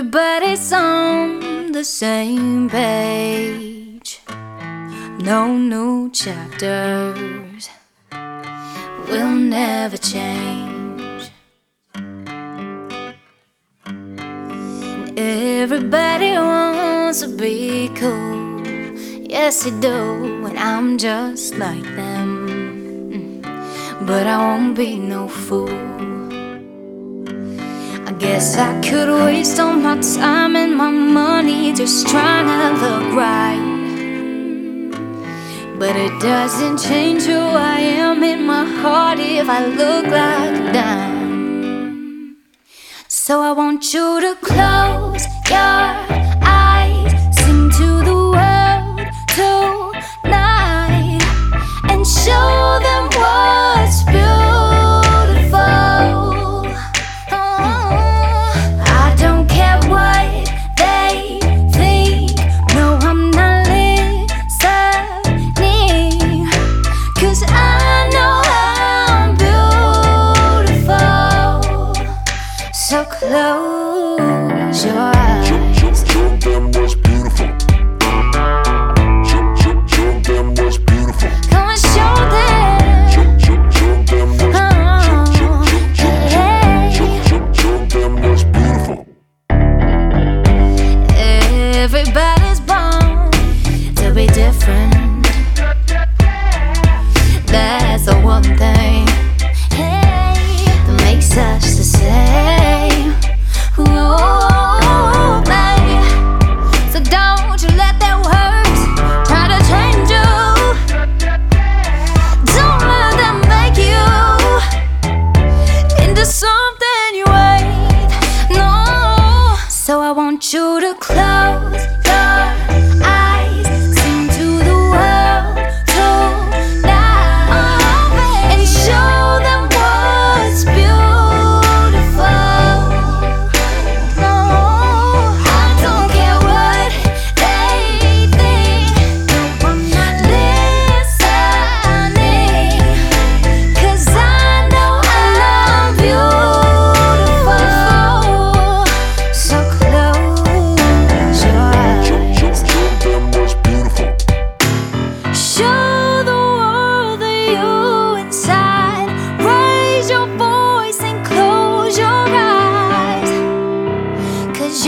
Everybody's on the same page. No new chapters will never change. Everybody wants to be cool. Yes, they do, and I'm just like them. Mm. But I won't be no fool. I guess I could waste all my time and my money just trying to look right. But it doesn't change who I am in my heart if I look like a dime. So I want you to close your close your eyes. Want you to close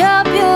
up your